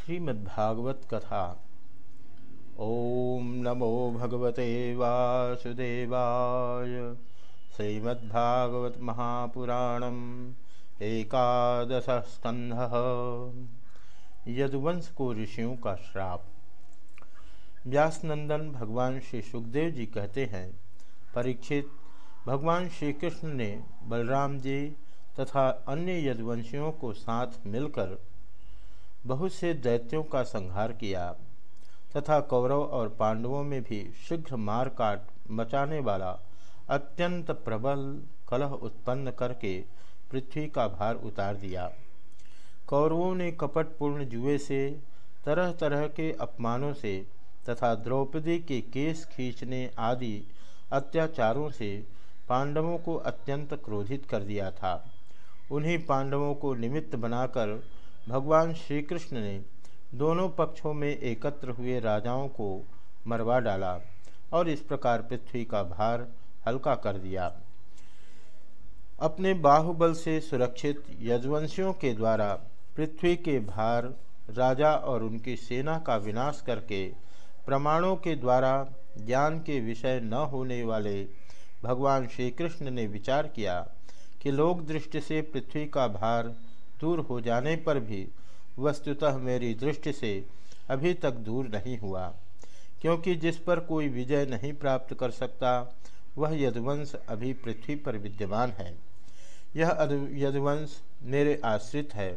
श्रीमद्भागवत कथा ओम नमो भगवते वासुदेवाय। श्रीमद्भागवत महापुराणम एकादश स्कंध यदुवंश को ऋषियों का श्राप। व्यासनंदन भगवान श्री सुखदेव जी कहते हैं, परीक्षित, भगवान श्री कृष्ण ने बलराम जी तथा अन्य यदुवंशियों को साथ मिलकर बहुत से दैत्यों का संहार किया, तथा कौरव और पांडवों में भी शीघ्र मार काट मचाने वाला अत्यंत प्रबल कलह उत्पन्न करके पृथ्वी का भार उतार दिया। कौरवों ने कपटपूर्ण जुए से तरह तरह के अपमानों से, तथा द्रौपदी के केस खींचने आदि अत्याचारों से पांडवों को अत्यंत क्रोधित कर दिया था। उन्हीं पांडवों को निमित्त बनाकर भगवान श्री कृष्ण ने दोनों पक्षों में एकत्र हुए राजाओं को मरवा डाला और इस प्रकार पृथ्वी का भार हल्का कर दिया। अपने बाहुबल से सुरक्षित यजवंशियों के द्वारा पृथ्वी के भार, राजा और उनकी सेना का विनाश करके प्रमाणों के द्वारा ज्ञान के विषय न होने वाले भगवान श्री कृष्ण ने विचार किया कि लोक दृष्टि से पृथ्वी का भार दूर हो जाने पर भी वस्तुतः मेरी दृष्टि से अभी तक दूर नहीं हुआ, क्योंकि जिस पर कोई विजय नहीं प्राप्त कर सकता, वह यदुवंश अभी पृथ्वी पर विद्यमान है। यह यदुवंश मेरे आश्रित है,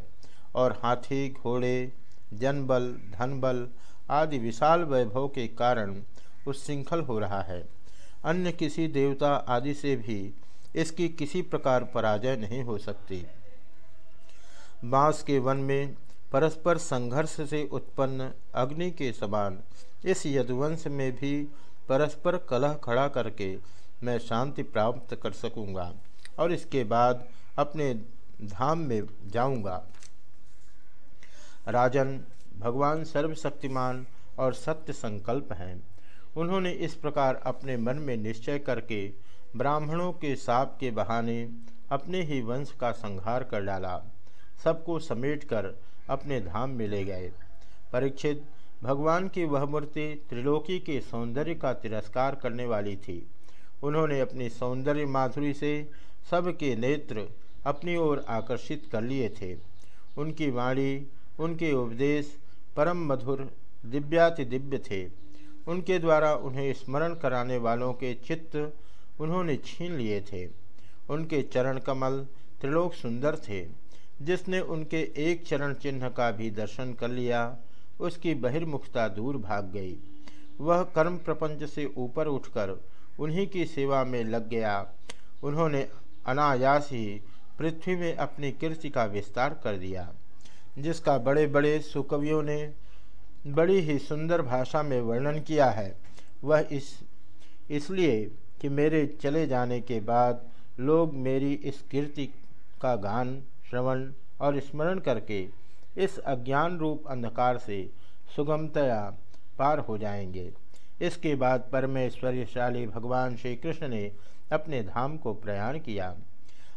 और हाथी, घोड़े, जनबल, धनबल आदि विशाल वैभव के कारण उच्छृंखल हो रहा है। अन्य किसी देवता आदि से भी इसकी किसी प्रकार पराजय नहीं हो सकती। बाँस के वन में परस्पर संघर्ष से उत्पन्न अग्नि के समान, इस यदुवंश में भी परस्पर कलह खड़ा करके मैं शांति प्राप्त कर सकूँगा और इसके बाद अपने धाम में जाऊँगा। राजन, भगवान सर्वशक्तिमान और सत्य संकल्प हैं। उन्होंने इस प्रकार अपने मन में निश्चय करके ब्राह्मणों के साप के बहाने अपने ही वंश का संहार कर डाला। सबको समेटकर अपने धाम में ले गए। परीक्षित, भगवान की वह मूर्ति त्रिलोकी के सौंदर्य का तिरस्कार करने वाली थी। उन्होंने अपनी सौंदर्य माधुरी से सबके नेत्र अपनी ओर आकर्षित कर लिए थे। उनकी वाणी, उनके उपदेश परम मधुर, दिव्याति दिव्य थे। उनके द्वारा उन्हें स्मरण कराने वालों के चित्त उन्होंने छीन लिए थे। उनके चरण कमल त्रिलोक सुंदर थे। जिसने उनके एक चरण चिन्ह का भी दर्शन कर लिया, उसकी बहिर्मुखता दूर भाग गई। वह कर्म प्रपंच से ऊपर उठकर उन्हीं की सेवा में लग गया। उन्होंने अनायास ही पृथ्वी में अपनी कीर्ति का विस्तार कर दिया, जिसका बड़े बड़े सुकवियों ने बड़ी ही सुंदर भाषा में वर्णन किया है। वह इस, इसलिए कि मेरे चले जाने के बाद लोग मेरी इस कीर्ति का गान श्रवण और स्मरण करके इस अज्ञान रूप अंधकार से सुगमतया पार हो जाएँगे। इसके बाद परमेश्वरशाली भगवान श्री कृष्ण ने अपने धाम को प्रयाण किया।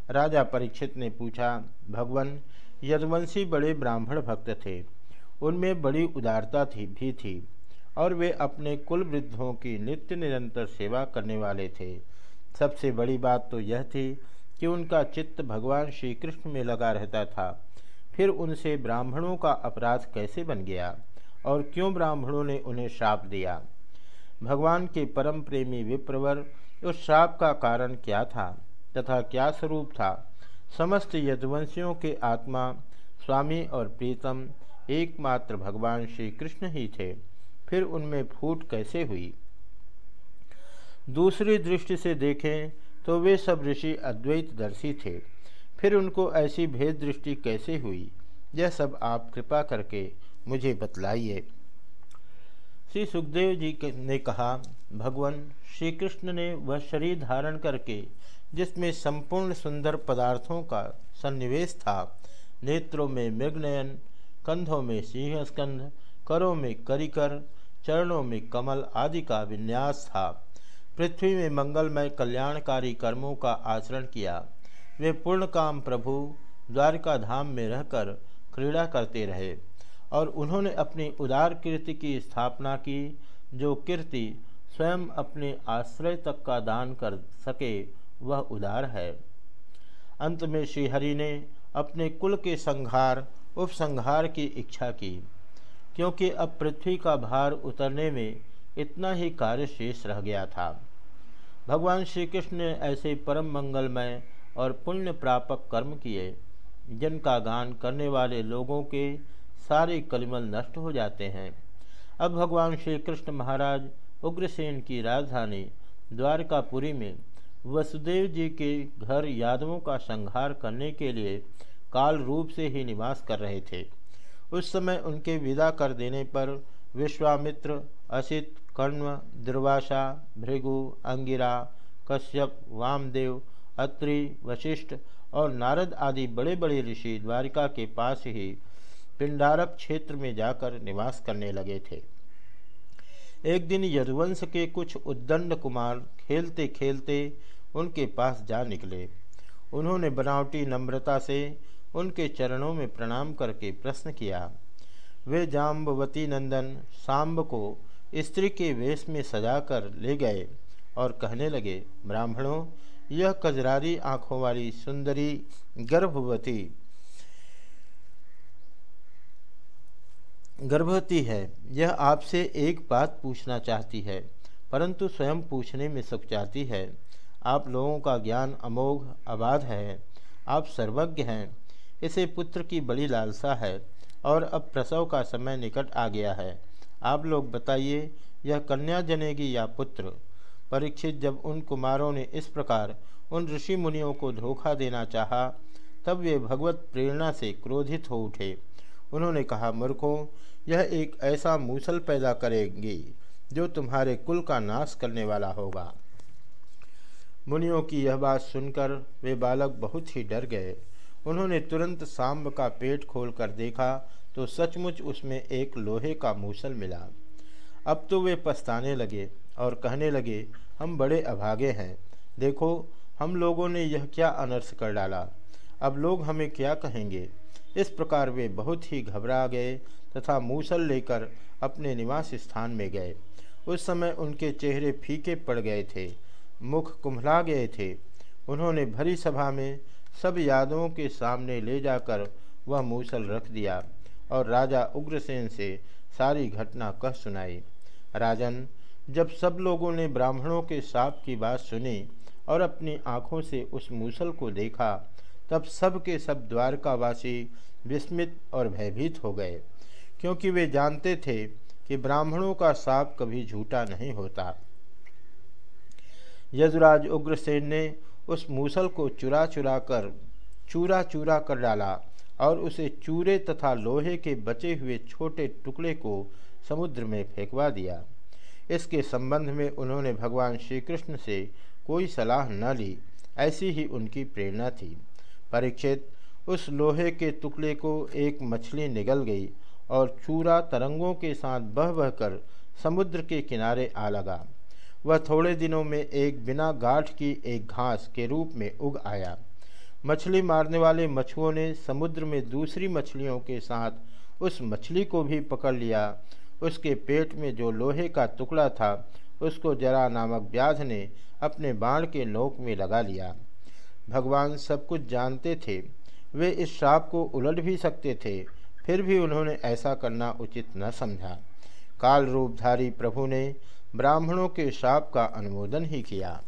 राजा परीक्षित ने पूछा, भगवान, यदुवंशी बड़े ब्राह्मण भक्त थे। उनमें बड़ी उदारता थी, भी थी और वे अपने कुल वृद्धों की नित्य निरंतर सेवा करने वाले थे। सबसे बड़ी बात तो यह थी कि उनका चित्त भगवान श्री कृष्ण में लगा रहता था। फिर उनसे ब्राह्मणों का अपराध कैसे बन गया? और क्यों ब्राह्मणों ने उन्हें श्राप दिया? भगवान के परम प्रेमी विप्रवर, उस श्राप का कारण क्या था तथा क्या स्वरूप था? समस्त यदुवंशियों के आत्मा, स्वामी और प्रीतम एकमात्र भगवान श्री कृष्ण ही थे। फिर उनमें फूट कैसे हुई? दूसरी दृष्टि से देखें तो वे सब ऋषि अद्वैत दर्शी थे। फिर उनको ऐसी भेद दृष्टि कैसे हुई? यह सब आप कृपा करके मुझे बतलाइए। श्री सुखदेव जी ने कहा, भगवान श्री कृष्ण ने वह शरीर धारण करके, जिसमें संपूर्ण सुंदर पदार्थों का सन्निवेश था, नेत्रों में मृगनयन, कंधों में सिंहस्कंध, करों में करिकर, चरणों में कमल आदि का विन्यास था। पृथ्वी में मंगलमय कल्याणकारी कर्मों का आचरण किया। वे पूर्ण काम प्रभु द्वारका धाम में रहकर क्रीड़ा करते रहे और उन्होंने अपनी उदार कीर्ति की स्थापना की, जो कीर्ति स्वयं अपने आश्रय तक का दान कर सके, वह उदार है। अंत में श्रीहरि ने अपने कुल के संहार, उपसंहार की इच्छा की, क्योंकि अब पृथ्वी का भार उतरने में इतना ही कार्य शेष रह गया था। भगवान श्री कृष्ण ने ऐसे परम मंगलमय और पुण्य प्रापक कर्म किए, जिनका गान करने वाले लोगों के सारे कलिमल नष्ट हो जाते हैं। अब भगवान श्री कृष्ण महाराज उग्रसेन की राजधानी द्वारकापुरी में वसुदेव जी के घर यादवों का संहार करने के लिए काल रूप से ही निवास कर रहे थे। उस समय उनके विदा कर देने पर विश्वामित्र असित कण्व दुर्वासा, भृगु, अंगिरा, कश्यप, वामदेव, अत्रि, वशिष्ठ और नारद आदि बड़े बड़े ऋषि द्वारिका के पास ही पिंडारक क्षेत्र में जाकर निवास करने लगे थे। एक दिन यदुवंश के कुछ उद्दंड कुमार खेलते खेलते उनके पास जा निकले। उन्होंने बनावटी नम्रता से उनके चरणों में प्रणाम करके प्रश्न किया, वे जाम्बवती नंदन, सांब को स्त्री के वेश में सजाकर ले गए और कहने लगे, ब्राह्मणों, यह कजरारी आँखों वाली सुंदरी गर्भवती गर्भवती है। यह आपसे एक बात पूछना चाहती है, परंतु स्वयं पूछने में चाहती है। आप लोगों का ज्ञान अमोघ, अबाध है। आप सर्वज्ञ हैं। इसे पुत्र की बड़ी लालसा है और अब प्रसव का समय निकट आ गया है। आप लोग बताइए, यह कन्या जनेगी या पुत्र? परीक्षित जब उन कुमारों ने इस प्रकार उन ऋषि मुनियों को धोखा देना चाहा, तब वे भगवत प्रेरणा से क्रोधित हो उठे। उन्होंने कहा, मूर्खों, यह एक ऐसा मूसल पैदा करेंगी, जो तुम्हारे कुल का नाश करने वाला होगा। मुनियों की यह बात सुनकर वे बालक बहुत ही डर गए। उन्होंने तुरंत सांब का पेट खोलकर देखा तो सचमुच उसमें एक लोहे का मूसल मिला। अब तो वे पछताने लगे और कहने लगे, हम बड़े अभागे हैं। देखो, हम लोगों ने यह क्या अनर्थ कर डाला। अब लोग हमें क्या कहेंगे? इस प्रकार वे बहुत ही घबरा गए तथा मूसल लेकर अपने निवास स्थान में गए। उस समय उनके चेहरे फीके पड़ गए थे, मुख कुम्हला गए थे। उन्होंने भरी सभा में सब यादवों के सामने ले जाकर वह मूसल रख दिया। और राजा उग्रसेन से सारी घटना कह सुनाई। राजन, जब सब लोगों ने ब्राह्मणों के साप की बात सुनी और अपनी आँखों से उस मूसल को देखा, तब सब के सब द्वारकावासी विस्मित और भयभीत हो गए, क्योंकि वे जानते थे कि ब्राह्मणों का साप कभी झूठा नहीं होता। यजुराज उग्रसेन ने उस मूसल को चुरा चुरा कर चूरा चूरा कर डाला और उसे चूरे तथा लोहे के बचे हुए छोटे टुकड़े को समुद्र में फेंकवा दिया। इसके संबंध में उन्होंने भगवान श्री कृष्ण से कोई सलाह न ली, ऐसी ही उनकी प्रेरणा थी। परीक्षित, उस लोहे के टुकड़े को एक मछली निगल गई और चूरा तरंगों के साथ बह बहकर समुद्र के किनारे आ लगा। वह थोड़े दिनों में एक बिना गाठ की एक घास के रूप में उग आया। मछली मारने वाले मछुओं ने समुद्र में दूसरी मछलियों के साथ उस मछली को भी पकड़ लिया। उसके पेट में जो लोहे का टुकड़ा था, उसको जरा नामक व्याध ने अपने बाण के नोक में लगा लिया। भगवान सब कुछ जानते थे। वे इस श्राप को उलट भी सकते थे, फिर भी उन्होंने ऐसा करना उचित न समझा। काल रूपधारी प्रभु ने ब्राह्मणों के श्राप का अनुमोदन ही किया।